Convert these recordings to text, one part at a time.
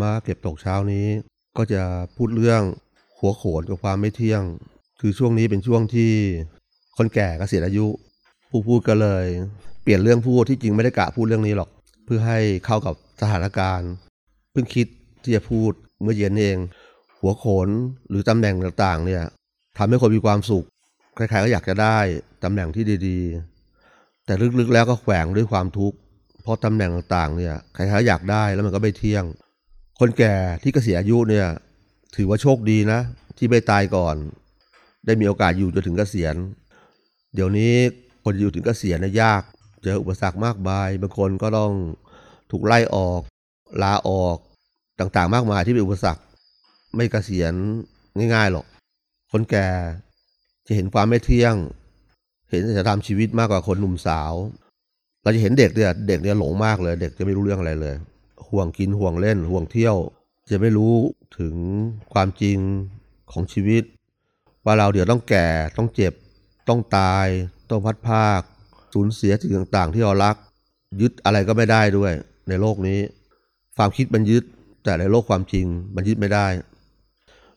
รมะเก็บตกเช้านี้ ก็จะพูดเรื่องหัวโขนกับความไม่เที่ยง คือช่วงนี้เป็นช่วงที่คนแก่กเกษียณอายุ ผู้พูดก็เลย เปลี่ยนเรื่องพูดที่จริงไม่ได้กะพูดเรื่องนี้หรอก เพื่อให้เข้ากับสถานการณ์ เพิ่งคิดที่จะพูดเมื่อเย็นเอง หัวโขนหรือตำแหน่งต่างๆ เนี่ยทำให้คนมีความสุขใครๆก็อยากจะได้ตำแหน่งที่ดีๆ แต่ลึกๆแล้วก็แขวงด้วยความทุกข์เพราะตำแหน่งต่างๆ เนี่ยใครๆอยากได้แล้วมันก็ไม่เที่ยง คนแก่ที่เกษียณอายุเนี่ย ถือว่าโชคดีนะ ที่ไม่ตายก่อน ได้มีโอกาสอยู่จนถึงเกษียณ เดี๋ยวนี้คนอยู่ถึงเกษียณนี่ยยากเจออุปสรรคมากมายบางคนก็ต้องถูกไล่ออกลาออกต่างๆ มากมายที่เป็นอุปสรรค ไม่เกษียณง่ายๆหรอก คนแก่จะเห็นความไม่เที่ยง เห็นจะทำชีวิตมากกว่าคนหนุ่มสาว เราจะเห็นเด็กเนี่ยเด็กเนี่ยหลงมากเลย เด็กจะไม่รู้เรื่องอะไรเลย ห่วงกินห่วงเล่นห่วงเที่ยว จะไม่รู้ถึงความจริงของชีวิต ว่าเราเดี๋ยวต้องแก่ต้องเจ็บ ต้องตาย ต้องพัดภาค สูญเสียสิ่งต่างๆ ที่เรารัก ยึดอะไรก็ไม่ได้ด้วยในโลกนี้ ความคิดมันยึดแต่ในโลกความจริงมันยึดไม่ได้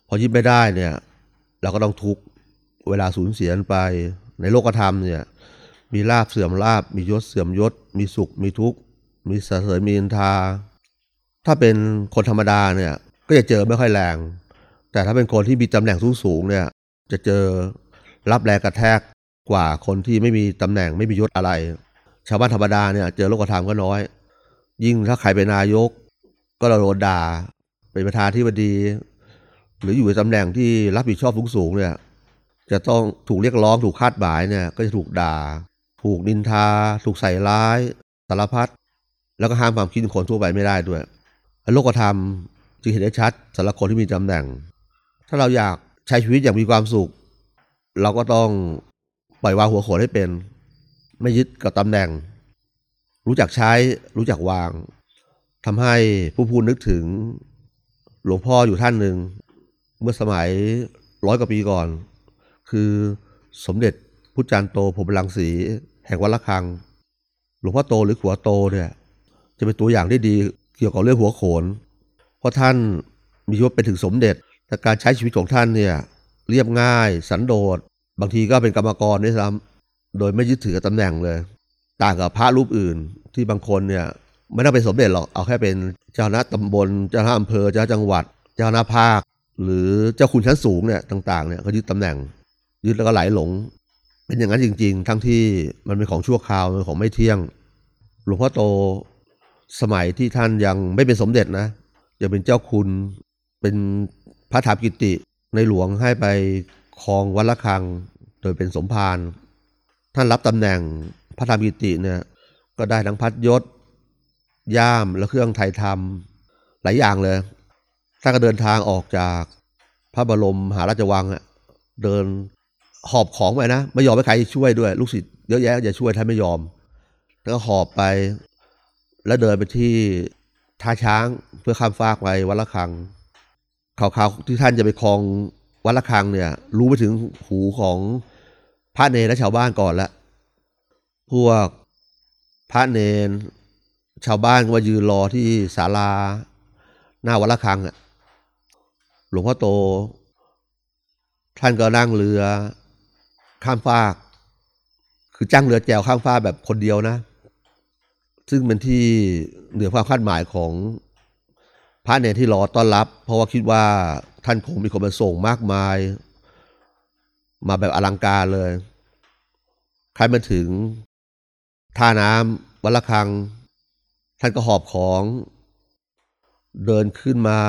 พอยึดไม่ได้เนี่ยเราก็ต้องทุกข์เวลาสูญเสียไปในโลกธรรมเนี่ยมีลาบเสื่อมลาบมียศเสื่อมยศ มีสุขมีทุกข์ มีสเสริญมีอินทา ถ้าเป็นคนธรรมดาเนี่ยก็จะเจอไม่ค่อยแรง แต่ถ้าเป็นคนที่มีตำแหน่งสูงๆเนี่ยจะเจอรับแรงกระแทกกว่าคนที่ไม่มีตำแหน่งไม่มียศอะไร ชาวบ้านธรรมดาเนี่ยเจอโลกธรรมก็น้อย ยิ่งถ้าใครเป็นนายก ก็โดนด่าเป็นประธานที่บดี หรืออยู่ในตำแหน่งที่รับผิดชอบสูงๆเนี่ยจะต้องถูกเรียกร้องถูกคาดหมายเนี่ยก็จะถูกด่า ถูกนินทา ถูกใส่ร้าย สารพัดแล้วก็ห้ามความคิดคนทั่วไปไม่ได้ด้วย โลกธรรมจึงเห็นได้ชัดสำหรับคนที่มีตำแหน่ง ถ้าเราอยากใช้ชีวิตอย่างมีความสุข เราก็ต้องปล่อยวางหัวโขนให้เป็น ไม่ยึดกับตำแหน่ง รู้จักใช้รู้จักวางทำให้ผู้พูดนึกถึงหลวงพ่ออยู่ท่านหนึ่ง เมื่อสมัยร้อยกว่าปีก่อน คือสมเด็จพุทธจารย์โตพรหมรังสีแห่งวัดละคัง หลวงพ่อโตหรือขัวโตเนี่ย จะเป็นตัวอย่างที่ดี เกี่ยวกับเรื่องหัวโขน เพราะท่านมียศเป็นถึงสมเด็จ แต่การใช้ชีวิตของท่านเนี่ยเรียบง่าย สันโดษ บางทีก็เป็นกรรมกรด้วยซ้ำโดยไม่ยึดถือตำแหน่งเลย ต่างกับพระรูปอื่นที่บางคนเนี่ยไม่ต้องเป็นสมเด็จหรอก เอาแค่เป็นเจ้าหน้าตำบล เจ้าหน้าอำเภอ เจ้าจังหวัด เจ้าหน้าภาค หรือเจ้าคุณชั้นสูงเนี่ยต่างๆเนี่ยก็ยึดตำแหน่ง ยึดแล้วก็ไหลหลง เป็นอย่างนั้นจริง ๆ ทั้งที่มันเป็นของชั่วคราวเป็นของไม่เที่ยง หลวงพ่อโต สมัยที่ท่านยังไม่เป็นสมเด็จนะยังเป็นเจ้าคุณเป็นพระถากิติในหลวงให้ไปครองวัดละคังโดยเป็นสมภารท่านรับตำแหน่งพระธรรมกิติเนี่ยก็ได้ทั้งพัดยศ ย่ามและเครื่องไทยธรรมหลายอย่างเลยท่านก็เดินทางออกจากพระบรมมหาราชวังอะเดินหอบของไปนะ ไม่ยอมให้ใครช่วยด้วย ลูกศิษย์เยอะแยะจะช่วยท่านไม่ยอม แล้วก็หอบไป แล้วเดินไปที่ท่าช้างเพื่อข้ามฟากไปวัดละคังข่าวๆที่ท่านจะไปคลองวัดละคังเนี่ย รู้ไปถึงหูของพระเนรและชาวบ้านก่อนละพวกพระเนรชาวบ้านก็มายืนรอที่ศาลาหน้าวัดละคังอะหลวงพ่อโต ท่านก็นั่งเรือข้ามฟาก คือจ้างเรือแจวข้ามฟากแบบคนเดียวนะ ซึ่งเป็นที่เหนือความคาดหมายของพระเนรที่รอต้อนรับ เพราะว่าคิดว่าท่านคงมีคนมาส่งมากมาย มาแบบอลังการเลย ใครมาถึงท่าน้ำวัดละคัง ท่านก็หอบของเดินขึ้นมา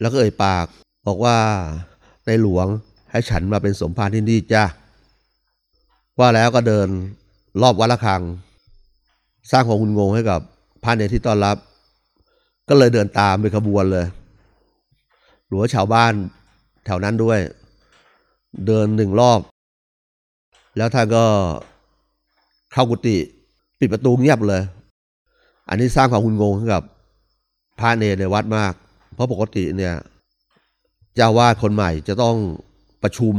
แล้วก็เอ่ยปาก บอกว่าในหลวงให้ฉันมาเป็นสมภารที่นี่จ้าว่าแล้วก็เดินรอบวัดละคัง สร้างความงุนงงให้กับพระเนรที่ต้อนรับ ก็เลยเดินตามไปขบวนเลย หรือว่าชาวบ้านแถวนั้นด้วย เดินหนึ่งรอบ แล้วท่านก็เข้ากุฏิปิดประตูเงียบเลย อันนี้สร้างความงุนงงให้กับพระเนรในวัดมาก เพราะปกติเนี่ยเจ้าวาดคนใหม่จะต้องประชุม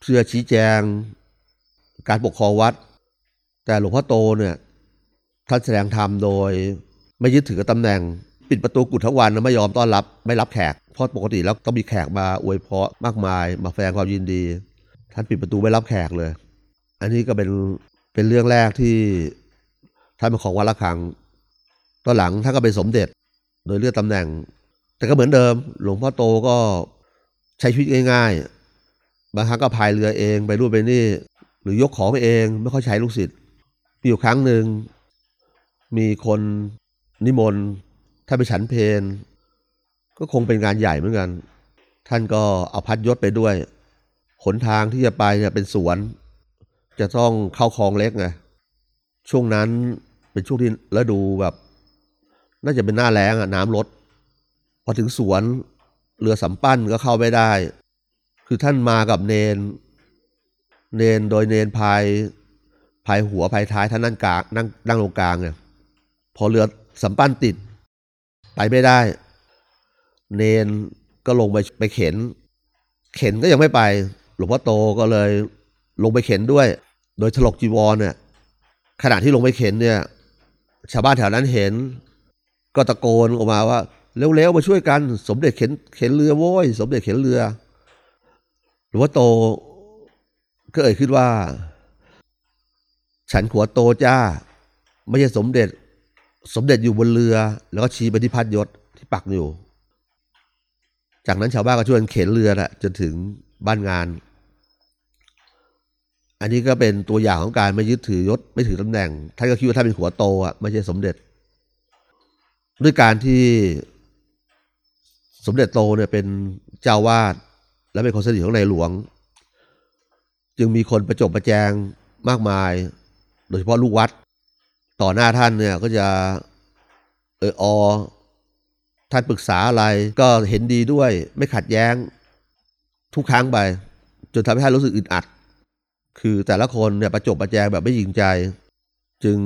เพื่อชี้แจง การปกครองวัด แต่หลวงพ่อโตเนี่ย ท่านแสดงธรรมโดย ไม่ยึดถือกับตำแหน่ง ปิดประตูกุฏทั้งวันไม่ยอมต้อนรับไม่รับแขกเพราะปกติแล้วต้องมีแขกมาอวยพรมากมาย มาแสดงความยินดี ท่านปิดประตูไม่รับแขกเลย อันนี้ก็เป็นเป็นเรื่องแรกที่ท่านเป็นของวัดละคังตอนหลังท่านก็เป็นสมเด็จโดยเลือนตำแหน่ง แต่ก็เหมือนเดิม หลวงพ่อโตก็ใช้ชีวิตง่ายๆบางครั้งก็พายเรือเองไปรูปไปนี่ หรือยกของเองไม่ค่อยใช้ลูกศิษย์มีอยู่ครั้งหนึ่ง มีคนนิมนต์ท่านไปฉันเพนก็คงเป็นงานใหญ่เหมือนกัน ท่านก็เอาพัดยศไปด้วย หนทางที่จะไปเนี่ยเป็นสวน จะต้องเข้าคลองเล็กไง ช่วงนั้นเป็นช่วงที่ฤดูแบบ น่าจะเป็นหน้าแล้งอะน้ำลด พอถึงสวนเรือสำปั้นก็เข้าไม่ได้ คือท่านมากับเนน เนนโดยเนนพายพายหัวพายท้ายท่านนั่งกลางนั่งนั่งลงกลางเนี่ย พอเรือสำปั้นติด ไปไม่ได้ เนนก็ลงไปไปเข็น เข็นก็ยังไม่ไป หลวงพ่อโตก็เลยลงไปเข็นด้วย โดยถลกจีวรเนี่ยขณะที่ลงไปเข็นเนี่ย ชาวบ้านแถวนั้นเห็น ก็ตะโกนออกมาว่าเร็วๆมาช่วยกัน สมเด็จเข็นเข็นเรือโว้ย สมเด็จเข็นเรือ หลวงพ่อโตก็เอ่ยขึ้นว่า ฉันขัวโตจ้า ไม่ใช่สมเด็จ สมเด็จอยู่บนเรือ แล้วก็ชี้ไปที่พัดยศที่ปักอยู่ จากนั้นชาวบ้านก็ช่วยกันเข็นเรือนะจนถึงบ้านงาน อันนี้ก็เป็นตัวอย่างของการไม่ยึดถือยศไม่ถือตำแหน่งท่านก็คิดว่าท่านเป็นหัวโตอะไม่ใช่สมเด็จ ด้วยการที่สมเด็จโตเนี่ยเป็นเจ้าวาดและเป็นคนสนิทของในหลวง จึงมีคนประจบประแจงมากมาย โดยเฉพาะลูกวัด ต่อหน้าท่านเนี่ยก็จะเอออท่านปรึกษาอะไรก็เห็นดีด้วย ไม่ขัดแย้งทุกครั้งไป จนทำให้ท่านรู้สึกอึดอัด คือแต่ละคนเนี่ยประจบประแจงแบบไม่ยิงใจ จึง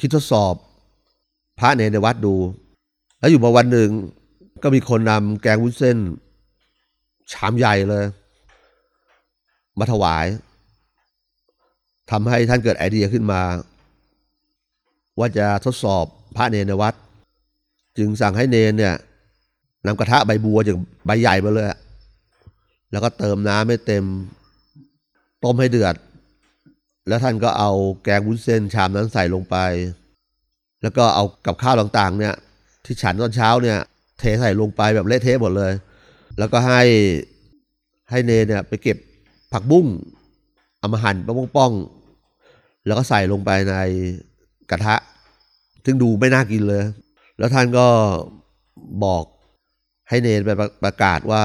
คิดทดสอบพระเนในวัดดู แล้วอยู่มาวันหนึ่งก็มีคนนำแกงวุ้นเส้น ชามใหญ่เลย มาถวายทำให้ท่านเกิดไอเดียขึ้นมา ว่าจะทดสอบพระเนรในวัด จึงสั่งให้เนรเนี่ยนำกระทะใบบัวจากใบใหญ่มาเลย แล้วก็เติมน้ำให้เต็ม ต้มให้เดือด แล้วท่านก็เอาแกงวุ้นเส้นชามนั้นใส่ลงไป แล้วก็เอากับข้าวต่างๆ เนี่ย ที่ฉันตอนเช้าเนี่ย เทใส่ลงไปแบบเละเทะหมดเลย แล้วก็ให้ให้เนรเนี่ยไปเก็บผักบุ้งเอามาหั่นป้องๆแล้วก็ใส่ลงไปใน กระทะ ซึ่งดูไม่น่ากินเลย แล้วท่านก็บอกให้เนรไปประกาศว่า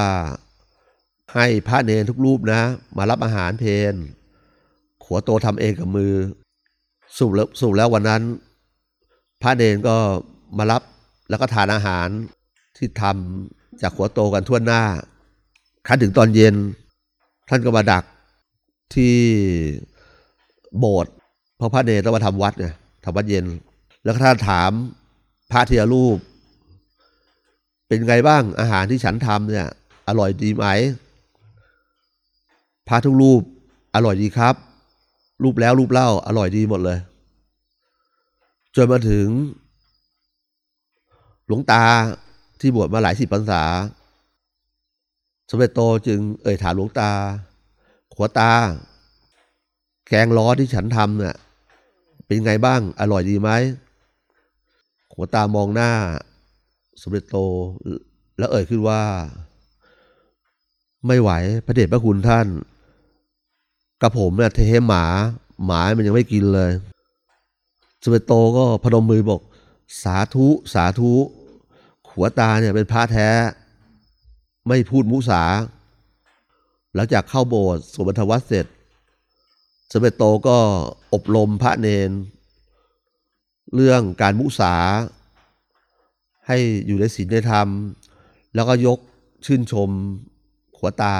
ให้พระเนรทุกรูปนะ มารับอาหารเพนขัวโตทำเองกับมือสรุปแล้วสรุปแล้ววันนั้น พระเนรก็มารับแล้วก็ทานอาหารที่ทำจากขัวโตกันทั่วหน้าคันถึงตอนเย็น ท่านก็มาดักที่โบสถ์เพราะพระเนรต้องมาทำวัดเนี่ย ทำวัดเย็น แล้วท่านถามพระเทียรูป เป็นไงบ้างอาหารที่ฉันทำเนี่ย อร่อยดีไหมพระทุกรูป อร่อยดีครับ รูปแล้วรูปเล่า อร่อยดีหมดเลย จนมาถึง หลวงตาที่บวชมาหลายสิบพรรษาสมเด็จโตจึงเอ่ยถามหลวงตา ขัวตา แกงล้อที่ฉันทำเนี่ย เป็นไงบ้าง อร่อยดีไหมขัวตามองหน้า สมเด็จโต แล้วเอ่ยขึ้นว่า ไม่ไหวพระเดชพระคุณท่าน กับผมเนี่ยเทหมา หมามันยังไม่กินเลย สมเด็จโตก็พนมมือบอก สาธุ สาธุ ขัวตาเนี่ยเป็นพระแท้ ไม่พูดมุสา หลังจากเข้าโบสถ์สวดบรรทวัตเสร็จ สมเด็จโตก็อบรมพระเนน เรื่องการมุสา ให้อยู่ในศีลในธรรม แล้วก็ยกชื่นชมขวตา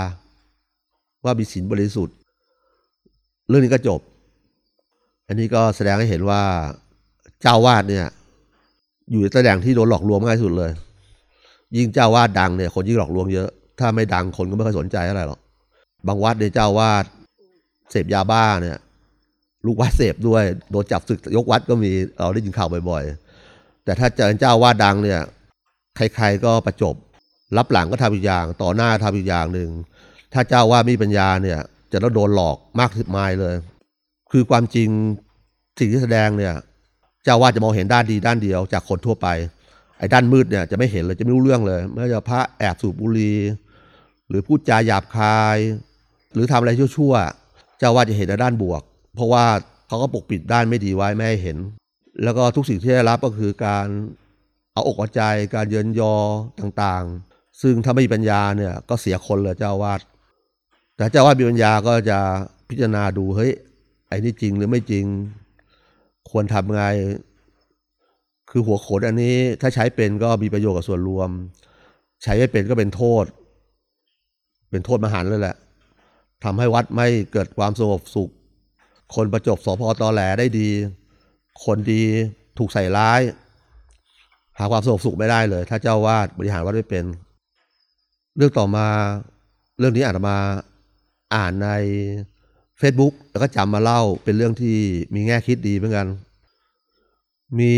ว่ามีศีลบริสุทธิ์ เรื่องนี้ก็จบ อันนี้ก็แสดงให้เห็นว่าเจ้าวาดเนี่ย อยู่ในตำแหน่งที่โดนหลอกลวงง่ายสุดเลย ยิ่งเจ้าวาดดังเนี่ยคนยิ่งหลอกลวงเยอะ ถ้าไม่ดังคนก็ไม่ค่อยสนใจอะไรหรอกบางวัดเนี่ยเจ้าวาด เสพยาบ้าเนี่ย ลูกวัดเสพด้วยโดนจับศึกยกวัดก็มีเราได้ยินข่าวบ่อยๆ แต่ถ้าเจอเจ้าวาดดังเนี่ย ใครๆก็ประจบ รับหลังก็ทำอีกอย่าง ต่อหน้าทำอีกอย่างหนึ่งถ้าเจ้าว่ามีปัญญาเนี่ย จะต้องโดนหลอกมากสิบมายเลย คือความจริงสิ่งที่แสดงเนี่ย เจ้าว่าจะมองเห็นด้านดีด้านเดียวจากคนทั่วไปไอ้ด้านมืดเนี่ยจะไม่เห็นเลยจะไม่รู้เรื่องเลยไม่ว่าจะพระแอบสูบบุหรี่หรือพูดจาหยาบคาย หรือทำอะไรชั่วๆ เจ้าว่าจะเห็นแต่ด้านบวก เพราะว่าเขาก็ปกปิดด้านไม่ดีไว้ไม่ให้เห็น แล้วก็ทุกสิ่งที่ได้รับก็คือการเอาอกเอาใจการเยินยอต่างๆ ซึ่งถ้าไม่มีปัญญาเนี่ยก็เสียคนเลยเจ้าวาดแต่เจ้าวาดมีปัญญาก็จะพิจารณาดูเฮ้ยไอ้นี่จริงหรือไม่จริง ควรทำไง คือหัวโขนอันนี้ถ้าใช้เป็นก็มีประโยชน์กับส่วนรวม ใช้ไม่เป็นก็เป็นโทษ เป็นโทษมหันเลยแหละ ทำให้วัดไม่เกิดความสงบสุข คนประจบสพตอแหลได้ดี คนดีถูกใส่ร้าย หาความสงบสุขไม่ได้เลย ถ้าเจ้าวาดบริหารวัดไม่เป็น เรื่องต่อมาเรื่องนี้อาจจะมาอ่านใน Facebook แล้วก็จำมาเล่าเป็นเรื่องที่มีแง่คิดดีเหมือนกัน มี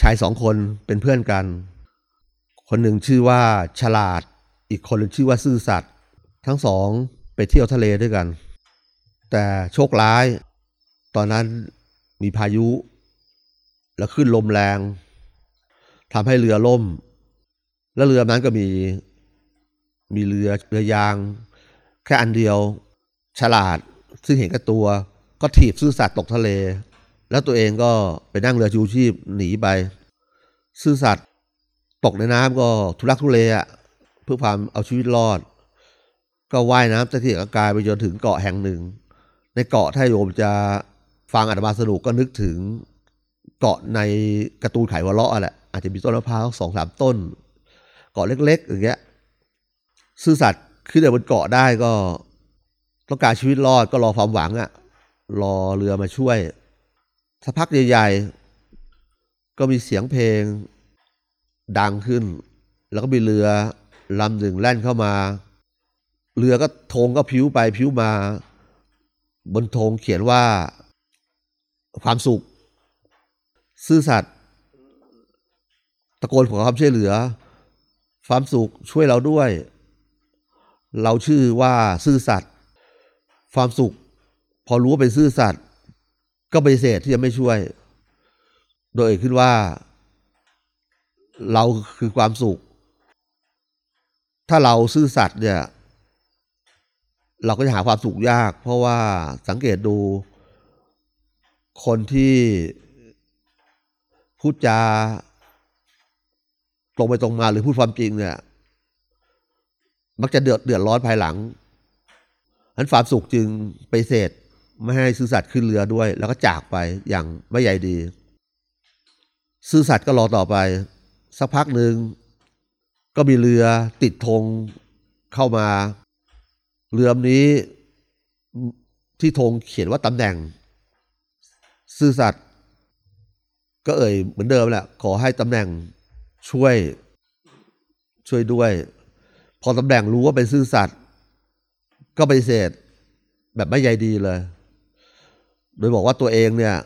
ชายสองคนเป็นเพื่อนกัน คนหนึ่งชื่อว่าฉลาด อีกคนหนึ่งชื่อว่าซื่อสัตย์ทั้งสอง ไปเที่ยวทะเลด้วยกัน แต่โชคร้าย ตอนนั้นมีพายุ แล้วขึ้นลมแรงทำให้เรือล่ม แล้วเรือนั้นก็มีมีเรือเรือยาง แค่อันเดียว ฉลาด ซึ่งเห็นกับตัว ก็ถีบซื่อสัตย์ตกทะเล แล้วตัวเองก็ไปนั่งเรือชูชีพหนีไปซื่อสัตย์ตกในน้ำก็ทุลักทุเลอะเพื่อความเอาชีวิตรอด ก็ว่ายน้ำตะเกียกตะกายไปจนถึงเกาะแห่งหนึ่ง ในเกาะถ้าโยมจะฟังอาตมาสนุกก็นึกถึงเกาะในการ์ตูนไขวัวเลาะอะแหละอาจจะมีต้นมะพร้าวสองสามต้น เกาะเล็กๆอย่างเงี้ยซื่อสัตย์ขึ้นไปบนเกาะได้ก็ต้องการชีวิตรอดก็รอความหวังอะรอเรือมาช่วยสักพักใหญ่ๆ ก็มีเสียงเพลงดังขึ้น แล้วก็มีเรือลำหนึ่งแล่นเข้ามา เรือก็ธงก็พิ้วไปพิ้วมา บนธงเขียนว่า ความสุข ซื่อสัตย์ตะโกนขอความช่วยเหลือ ความสุขช่วยเราด้วย เราชื่อว่าซื่อสัตย์ความสุข พอรู้ว่าเป็นซื่อสัตย์ก็ปฏิเสธที่จะไม่ช่วย โดยเอ่ยขึ้นว่า เราคือความสุข ถ้าเราซื่อสัตย์เนี่ย เราก็จะหาความสุขยาก เพราะว่าสังเกตดูคนที่พูดจาตรงไปตรงมาหรือพูดความจริงเนี่ย มักจะเดือดเดือดร้อนภายหลังอันความสุขจึงไปเสธไม่ให้ซื่อสัตย์ขึ้นเรือด้วย แล้วก็จากไปอย่างไม่ใหญ่ดี ซื่อสัตย์ก็รอต่อไป สักพักหนึ่งก็มีเรือติดธงเข้ามา เรือนี้ที่ธงเขียนว่าตำแหน่ง ซื่อสัตย์ก็เอ่ยเหมือนเดิมแหละ ขอให้ตำแหน่งช่วยช่วยด้วย พอตำแหน่งรู้ว่าเป็นซื่อสัตย์ก็ปฏิเสธแบบไม่ใยดีเลย โดยบอกว่าตัวเองเนี่ย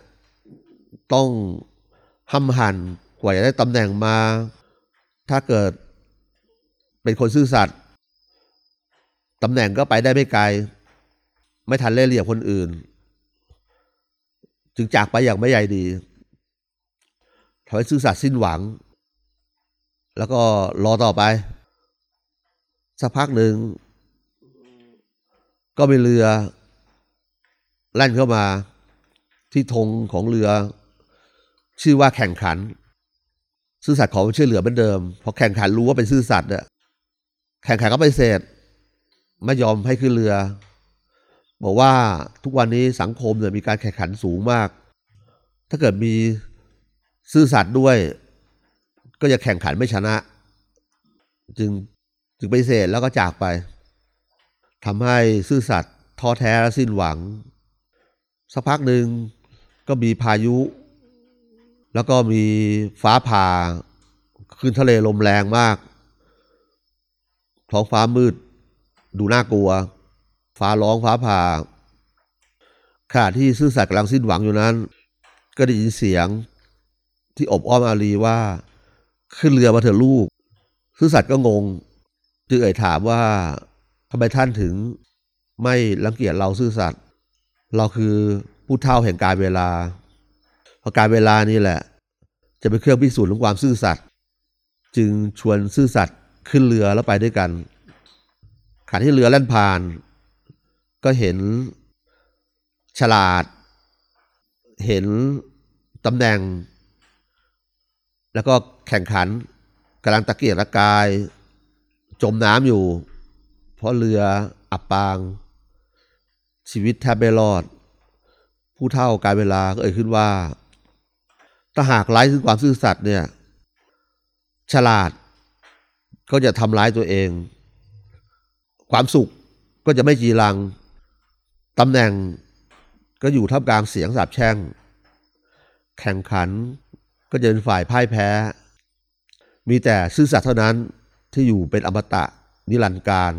ต้องห้ำหันกว่าจะได้ตำแหน่งมา ถ้าเกิดเป็นคนซื่อสัตย์ ตำแหน่งก็ไปได้ไม่ไกล ไม่ทันเล่เหลี่ยมคนอื่น จึงจากไปอย่างไม่ใยดีทำให้ซื่อสัตย์สิ้นหวัง แล้วก็รอต่อไป สักพักหนึ่ง ก็มีเรือแล่นเข้ามาที่ธงของเรือ ชื่อว่าแข่งขัน ซื่อสัตย์ขอช่วยเหลือเหมือนเดิมพอแข่งขันรู้ว่าเป็นซื่อสัตย์เนี่ยแข่งขันก็ไปเสธ ไม่ยอมให้ขึ้นเรือ บอกว่าทุกวันนี้สังคมเนี่ยมีการแข่งขันสูงมาก ถ้าเกิดมีซื่อสัตย์ด้วย ก็จะแข่งขันไม่ชนะ จึงจึงไปเสธแล้วก็จากไปทำให้ซื่อสัตย์ท้อแท้และสิ้นหวัง สักพักหนึ่งก็มีพายุ แล้วก็มีฟ้าผ่าขึ้นทะเลลมแรงมาก ท้องฟ้ามืด ดูน่ากลัว ฟ้าร้องฟ้าผ่าขณะที่ซื่อสัตย์กำลังสิ้นหวังอยู่นั้น ก็ได้ยินเสียงที่อบอ้อมอารีว่า ขึ้นเรือมาเถอะลูก ซื่อสัตย์ก็งง จึงเอ่ยถามว่าทำไมท่านถึงไม่รังเกียจเราซื่อสัตย์เราคือผู้เท่าแห่งการเวลาเพราะการเวลานี่แหละ จะเป็นเครื่องพิสูจน์ของความซื่อสัตย์จึงชวนซื่อสัตย์ขึ้นเรือแล้วไปด้วยกัน ขณะที่เรือแล่นผ่าน ก็เห็นฉลาด เห็นตำแหน่ง แล้วก็แข่งขันกำลังตะเกียกตะกาย จมน้ำอยู่ เพราะเรืออับปาง ชีวิตแทบไม่รอด ผู้เท่าการเวลาก็เอ่ยขึ้นว่าถ้าหากไร้ซึ่งความซื่อสัตย์เนี่ย ฉลาดก็จะทำร้ายตัวเอง ความสุขก็จะไม่จีรังตำแหน่งก็อยู่ท่ามกลางเสียงสาบแช่ง แข่งขันก็จะเป็นฝ่ายพ่ายแพ้ มีแต่ซื่อสัตย์เท่านั้นที่อยู่เป็นอมตะนิรันดร์การ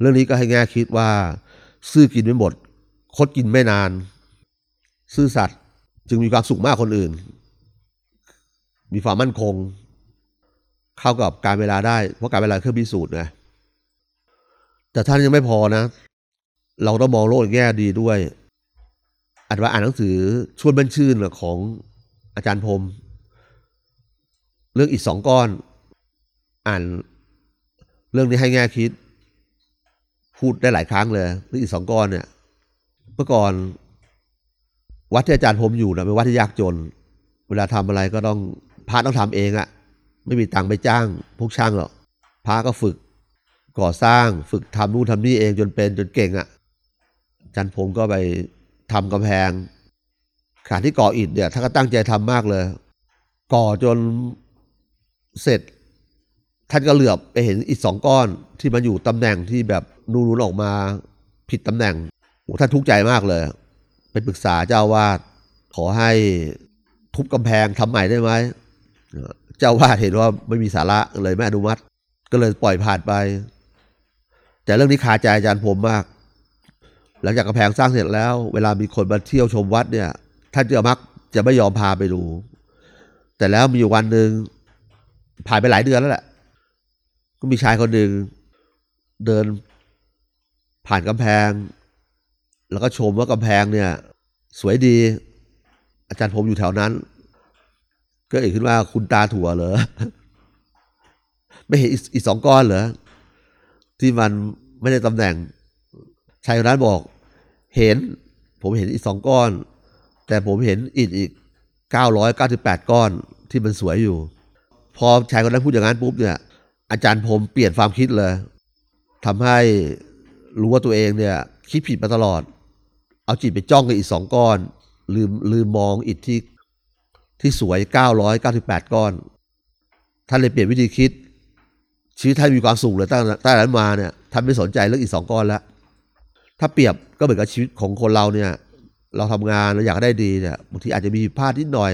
เรื่องนี้ก็ให้แง่คิดว่า ซื่อกินไม่หมด คดกินไม่นาน ซื่อสัตย์จึงมีความสุขมากคนอื่น มีความมั่นคง เข้ากับการเวลาได้ เพราะการเวลาเครื่องพิสูจน์ไง แต่ท่านยังไม่พอนะ เราต้องมองโลกแง่ดีด้วยอาจว่าอ่านหนังสือชวนบันชื่นของอาจารย์พรมเรื่องอีกสองก้อน อ่านเรื่องนี้ให้แง่คิด พูดได้หลายครั้งเลยเรื่องอีกสองก้อนเนี่ยเมื่อก่อน วัดที่อาจารย์พรมอยู่นะเป็นวัดที่ยากจน เวลาทำอะไรก็ต้องพระต้องทำเองอะไม่มีตังค์ไปจ้างพวกช่างหรอกพระก็ฝึก ก่อสร้างฝึกทำนู่นทำนี่เองจนเป็นจนเก่งอะอาจารย์พรมก็ไปทำกำแพงขาที่ก่ออิฐเนี่ยท่านก็ตั้งใจทำมากเลย ก่อจนเสร็จ ท่านก็เหลือบไปเห็นอิฐสองก้อนที่มันอยู่ตำแหน่งที่แบบนูนๆออกมาผิดตำแหน่งโอ้ท่านทุกข์ใจมากเลย ไปปรึกษาเจ้าวาดขอให้ทุบกำแพงทำใหม่ได้ไหมเจ้าวาดเห็นว่าไม่มีสาระเลยไม่อนุมัติ ก็เลยปล่อยผ่านไป แต่เรื่องนี้คาใจอาจารย์ผมมาก หลังจากกำแพงสร้างเสร็จแล้ว เวลามีคนมาเที่ยวชมวัดเนี่ย ท่านจะมักจะไม่ยอมพาไปดู แต่แล้วมีอยู่วันหนึ่งผ่านไปหลายเดือนแล้วแหละ ก็มีชายคนหนึ่งเดินผ่านกำแพง แล้วก็ชมว่ากำแพงเนี่ย สวยดี อาจารย์ผมอยู่แถวนั้น ก็เอ่ยขึ้นว่าคุณตาถั่วเหรอ ไม่เห็นอีกสองก้อนเหรอ ที่มันไม่ได้ตำแหน่งชายคนนั้นบอก เห็น ผมเห็นอีกสองก้อน แต่ผมเห็นอิฐอีกเก้าร้อยเก้าสิบแปดก้อนที่มันสวยอยู่ พอชายคนนั้นพูดอย่างนั้นปุ๊บเนี่ย อาจารย์ผมเปลี่ยนความคิดเลยทำให้รู้ว่าตัวเองเนี่ย คิดผิดมาตลอด เอาจิตไปจ้องกับอีกสองก้อน ลืมลืมมองอิฐที่ที่สวยเก้าร้อยเก้าสิบแปดก้อน ท่านเลยเปลี่ยนวิธีคิด ชีวิตท่านมีความสุขเลยตั้งตั้งแต่นั้นมาเนี่ยท่านไม่สนใจเรื่องอีกสองก้อนแล้วถ้าเปรียบก็เหมือนกับชีวิตของคนเราเนี่ย เราทำงานเราอยากได้ดีเนี่ยบางทีอาจจะมีพลาดนิดหน่อย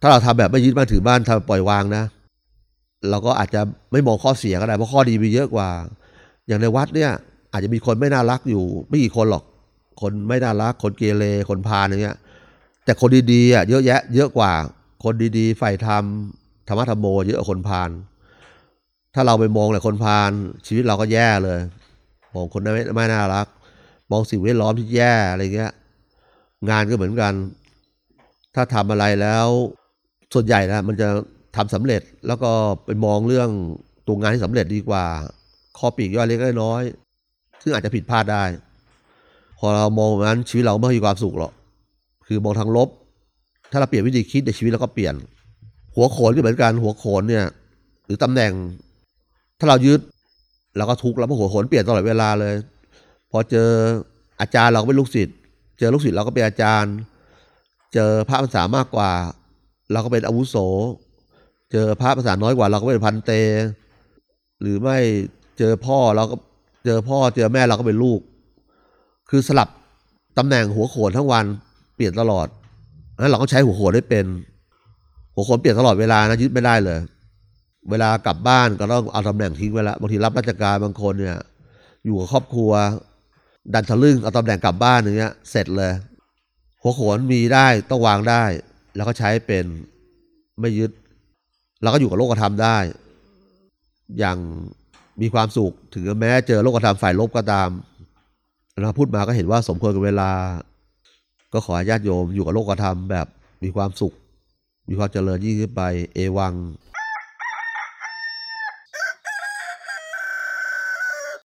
ถ้าเราทำแบบไม่ยึดมั่นถือบ้านทำปล่อยวางนะ เราก็อาจจะไม่มองข้อเสียก็ได้เพราะข้อดีมีเยอะกว่า อย่างในวัดเนี่ยอาจจะมีคนไม่น่ารักอยู่ ไม่กี่คนหรอก คนไม่น่ารัก คนเกเรคนพาลอย่างเงี้ย แต่คนดีๆอะเยอะแยะ เยอะกว่า คนดีๆฝ่ายธรรมธรรมะธรรมโมเยอะกว่าคนพาล ถ้าเราไปมองแต่คนพาลชีวิตเราก็แย่เลย มองคนไม่ไม่น่ารัก มองสิ่งแวดล้อมที่แย่อะไรเงี้ย งานก็เหมือนกัน ถ้าทำอะไรแล้วส่วนใหญ่นะมันจะทำสำเร็จแล้วก็ไปมองเรื่องตัวงานที่สำเร็จดีกว่า ข้อปีกย่อยเล็กน้อย ซึ่งอาจจะผิดพลาดได้ พอเรามองแบบนั้นชีวิตเราไม่มีความสุขหรอก คือมองทางลบ ถ้าเราเปลี่ยนวิธีคิดในชีวิตเราก็เปลี่ยน หัวโขนก็เหมือนกันหัวโขนเนี่ย หรือตำแหน่ง ถ้าเรายึดเราก็ทุกข์แล้วเราหัวโขนเปลี่ยนตลอดเวลาเลย พอเจออาจารย์เราก็เป็นลูกศิษย์ เจอลูกศิษย์เราก็เป็นอาจารย์ เจอพระภาษามากกว่า เราก็เป็นอาวุโส เจอพระภาษาน้อยกว่า เราก็เป็นพันเต หรือไม่เจอพ่อเราก็เจอพ่อเจอแม่เราก็เป็นลูก คือสลับตำแหน่งหัวโขนทั้งวันเปลี่ยนตลอดนั้นเราก็ใช้หัวโขนได้เป็น หัวโขนเปลี่ยนตลอดเวลานะยึดไม่ได้เลย เวลากลับบ้านก็ต้องเอาตำแหน่งทิ้งไว้แล้วบางทีรับราชการบางคนเนี่ย อยู่กับครอบครัว ดันทะลึ่งเอาตำแหน่งกลับบ้านอย่างเงี้ย เสร็จเลย หัวโขนมีได้ต้องวางได้ แล้วก็ใช้เป็นไม่ยึดเราก็อยู่กับโลกธรรมได้ อย่างมีความสุขถึงแม้เจอโลกธรรมฝ่ายลบก็ตามเราพูดมาก็เห็นว่าสมควรกับเวลา ก็ขอให้ญาติโยมอยู่กับโลกธรรมแบบมีความสุข มีความเจริญยิ่งขึ้นไปเอวัง